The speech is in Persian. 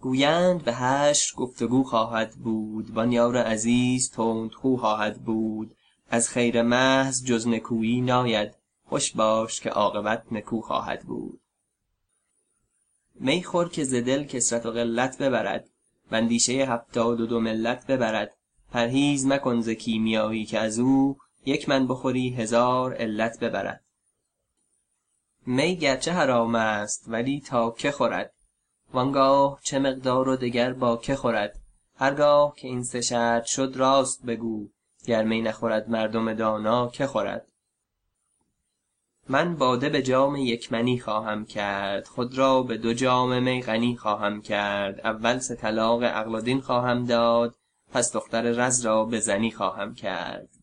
گویند به حشر گفتگو خواهد بود وان یار عزیز تندخو خواهد بود. از خیر محض جز نکویی ناید خوش باش که عاقبت نکو خواهد بود. می خور که ز دل کثرت و قلت ببرد و اندیشه هفتاد و دو ملت ببرد. پرهیز مکن ز کیمیایی که از او یک من بخوری هزار علت ببرد. می گرچه حرام است ولی تا که خورد؟ وانگاه چه مقدار و دگر با که خورد؟ هرگاه که این سه شرط شد راست بگو گر می نخورد مردم دانا که خورد؟ من باده به جام یک منی خواهم کرد خود را به دو جام می غنی خواهم کرد اول سه طلاق عقل خواهم داد پس دختر رز را به زنی خواهم کرد.